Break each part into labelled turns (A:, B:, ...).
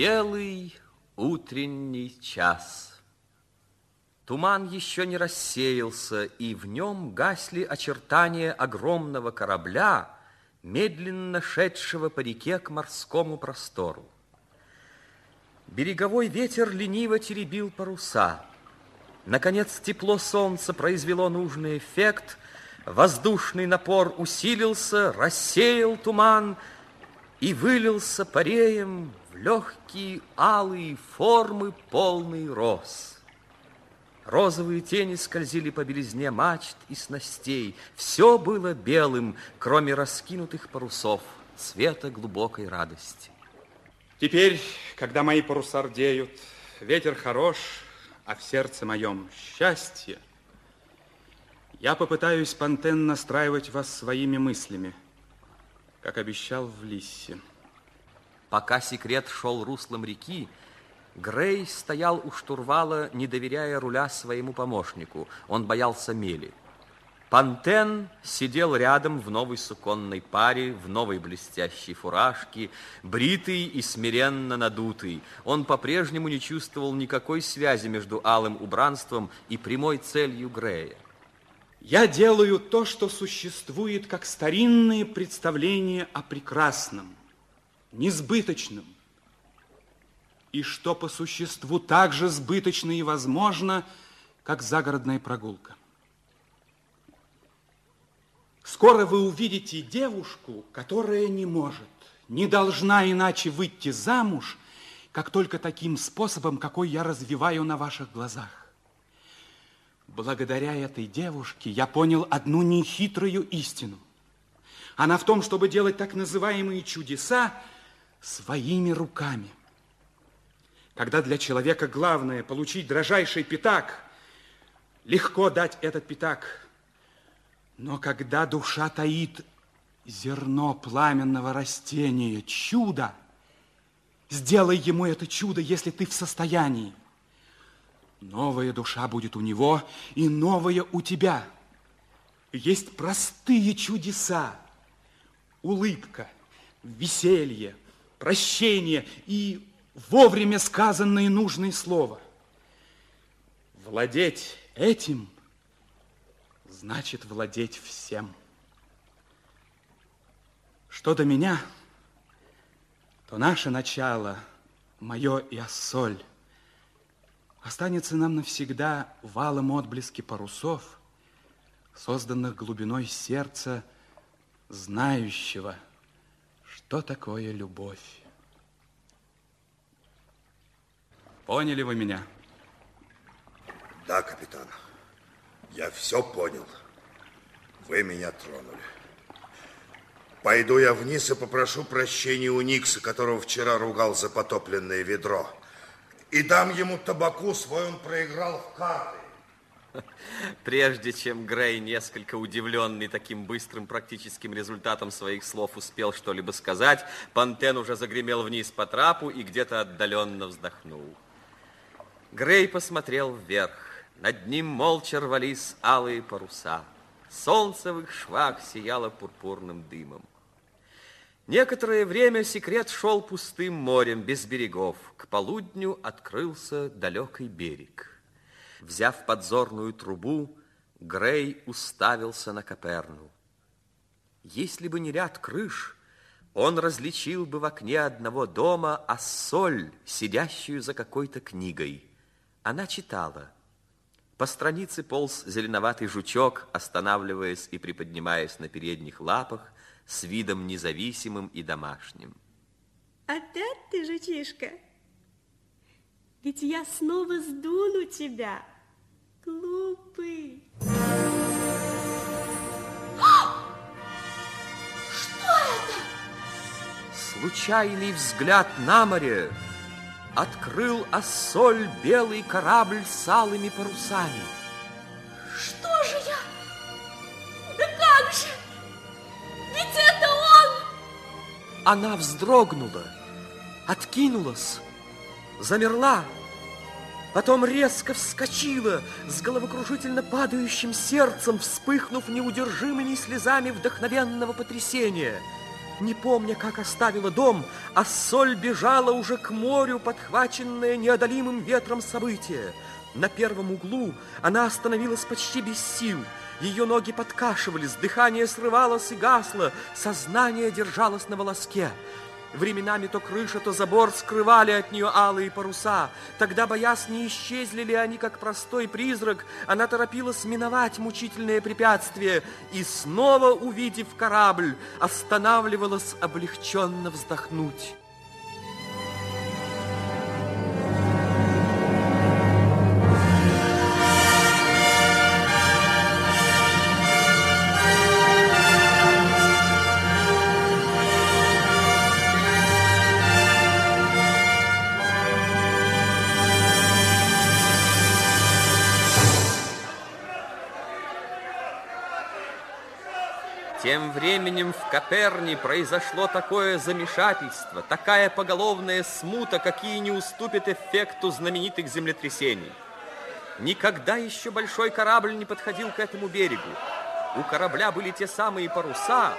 A: Белый утренний час. Туман еще не рассеялся, и в нем гасли очертания огромного корабля, медленно шедшего по реке к морскому простору. Береговой ветер лениво теребил паруса. Наконец тепло солнца произвело нужный эффект, воздушный напор усилился, рассеял туман и вылился пареем в легкие алые формы полный роз. Розовые тени скользили по белизне мачт и снастей. Все было белым, кроме раскинутых парусов, цвета глубокой радости.
B: Теперь, когда мои паруса рдеют, ветер хорош, а в сердце моем счастье, я попытаюсь, Пантен, настраивать вас своими мыслями, как обещал в Лиссе.
A: Пока секрет шел руслом реки, Грей стоял у штурвала, не доверяя руля своему помощнику. Он боялся мели. Пантен сидел рядом в новой суконной паре, в новой блестящей фуражке, бритый и смиренно надутый. Он по-прежнему не чувствовал никакой связи между алым убранством и прямой целью Грея.
B: Я делаю то, что существует как старинные представления о прекрасном несбыточным, и что по существу так же сбыточно и возможно, как загородная прогулка. Скоро вы увидите девушку, которая не может, не должна иначе выйти замуж, как только таким способом, какой я развиваю на ваших глазах. Благодаря этой девушке я понял одну нехитрую истину. Она в том, чтобы делать так называемые чудеса, своими руками. Когда для человека главное получить дрожайший пятак, легко дать этот пятак. Но когда душа таит зерно пламенного растения, чудо, сделай ему это чудо, если ты в состоянии. Новая душа будет у него и новая у тебя. Есть простые чудеса, улыбка, веселье, прощение и вовремя сказанное нужное слово. Владеть этим значит владеть всем. Что до меня, то наше начало, мое и Ассоль, останется нам навсегда валом отблески парусов, созданных глубиной сердца, знающего – что такое любовь. Поняли вы меня?
C: Да, капитан. Я все понял. Вы меня тронули. Пойду я вниз и попрошу прощения у Никса, которого вчера ругал за потопленное ведро. И дам ему табаку, свой он проиграл в карты.
A: Прежде чем Грей, несколько удивленный таким быстрым практическим результатом своих слов, успел что-либо сказать, Пантен уже загремел вниз по трапу и где-то отдаленно вздохнул. Грей посмотрел вверх. Над ним молча рвались алые паруса. Солнце в их швах сияло пурпурным дымом. Некоторое время секрет шел пустым морем, без берегов. К полудню открылся далекий берег. Взяв подзорную трубу, Грей уставился на Коперну. Если бы не ряд крыш, он различил бы в окне одного дома Ассоль, сидящую за какой-то книгой. Она читала. По странице полз зеленоватый жучок, останавливаясь и приподнимаясь на передних лапах с видом независимым и домашним.
D: Опять ты, жучишка? Ведь я снова сдуну тебя, глупый.
E: Что это?
A: Случайный взгляд на море открыл осоль белый корабль с алыми парусами. Она вздрогнула, откинулась, замерла, потом резко вскочила с головокружительно падающим сердцем, вспыхнув неудержимыми слезами вдохновенного потрясения. Не помня, как оставила дом, а соль бежала уже к морю, подхваченная неодолимым ветром события. На первом углу она остановилась почти без сил. Ее ноги подкашивались, дыхание срывалось и гасло, сознание держалось на волоске. Временами то крыша, то забор скрывали от нее алые паруса. Тогда, боясь, не исчезли ли они, как простой призрак, она торопилась миновать мучительное препятствие и, снова увидев корабль, останавливалась облегченно вздохнуть. Тем временем в Коперне произошло такое замешательство, такая поголовная смута, какие не уступят эффекту знаменитых землетрясений. Никогда еще большой корабль не подходил к этому берегу. У корабля были те самые паруса,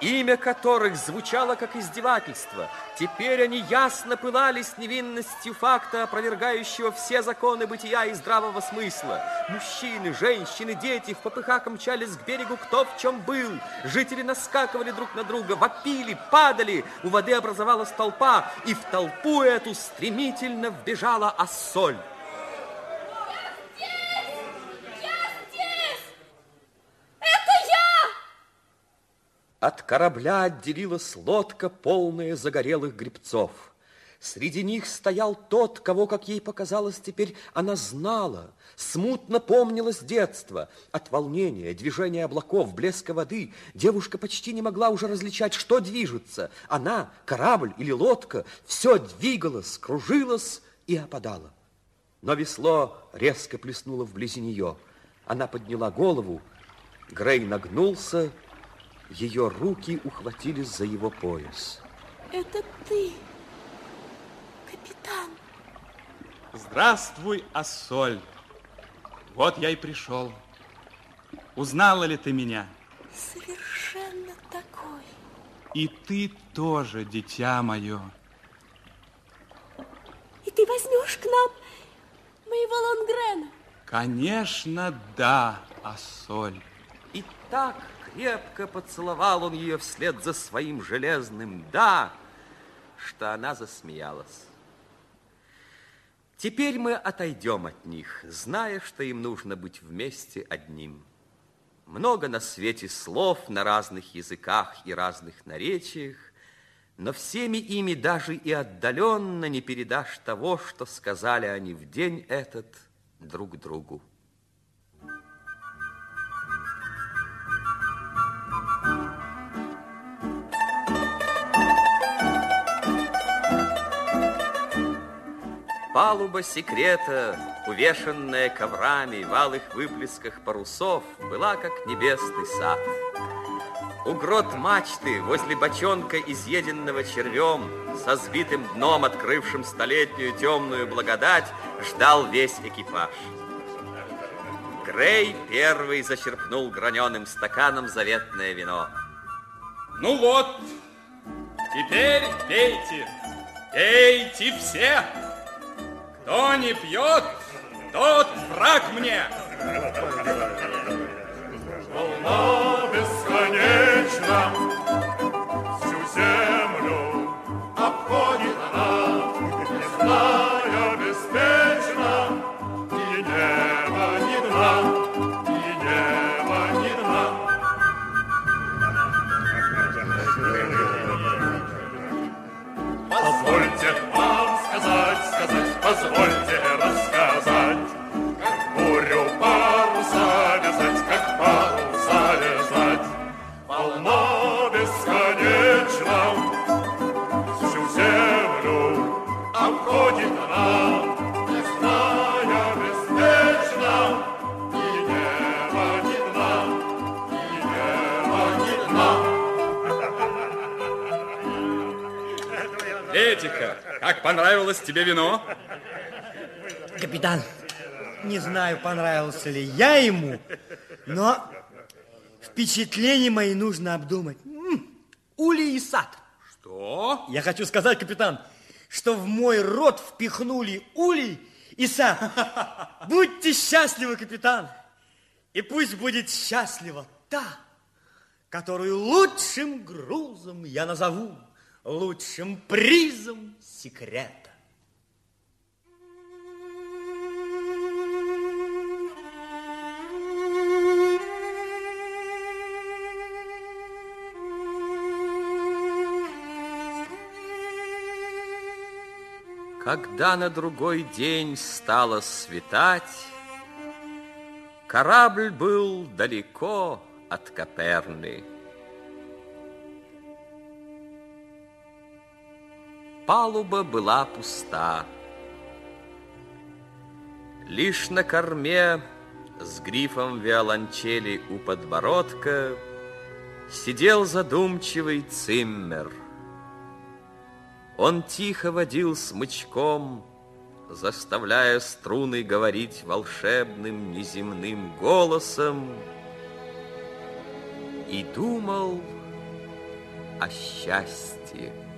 A: имя которых звучало как издевательство. Теперь они ясно пылали с невинностью факта, опровергающего все законы бытия и здравого смысла. Мужчины, женщины, дети в попыхах мчались к берегу кто в чем был. Жители наскакивали друг на друга, вопили, падали. У воды образовалась толпа, и в толпу эту стремительно вбежала Ассоль. От корабля отделилась лодка, полная загорелых грибцов. Среди них стоял тот, кого, как ей показалось, теперь она знала. Смутно помнилось детство. От волнения, движения облаков, блеска воды девушка почти не могла уже различать, что движется. Она, корабль или лодка, все двигалось, кружилось и опадало. Но весло резко плеснуло вблизи нее. Она подняла голову, Грей нагнулся ее руки ухватились за его пояс.
E: Это ты, капитан.
B: Здравствуй, Ассоль. Вот я и пришел. Узнала ли ты меня?
E: Совершенно такой.
B: И ты тоже, дитя мое.
E: И ты возьмешь к нам моего Лонгрена?
B: Конечно, да, Ассоль.
A: И так крепко поцеловал он ее вслед за своим железным «да», что она засмеялась. Теперь мы отойдем от них, зная, что им нужно быть вместе одним. Много на свете слов на разных языках и разных наречиях, но всеми ими даже и отдаленно не передашь того, что сказали они в день этот друг другу. Палуба секрета, увешанная коврами в алых выплесках парусов, была как небесный сад. У грот мачты возле бочонка, изъеденного червем, со сбитым дном, открывшим столетнюю темную благодать, ждал весь экипаж. Грей первый зачерпнул граненым стаканом заветное вино.
B: Ну вот, теперь пейте, пейте все! Кто не пьет, тот враг мне. Летика, как понравилось тебе вино?
F: Капитан, не знаю, понравился ли я ему, но впечатления мои нужно обдумать. Улей и сад.
B: Что?
F: Я хочу сказать, капитан, что в мой рот впихнули улей и сад. Будьте счастливы, капитан. И пусть будет счастлива та, которую лучшим грузом я назову, лучшим призом секрета.
A: Когда на другой день стало светать, Корабль был далеко от Коперны. Палуба была пуста. Лишь на корме с грифом виолончели у подбородка Сидел задумчивый циммер. Он тихо водил смычком, Заставляя струны говорить волшебным неземным голосом, И думал о счастье.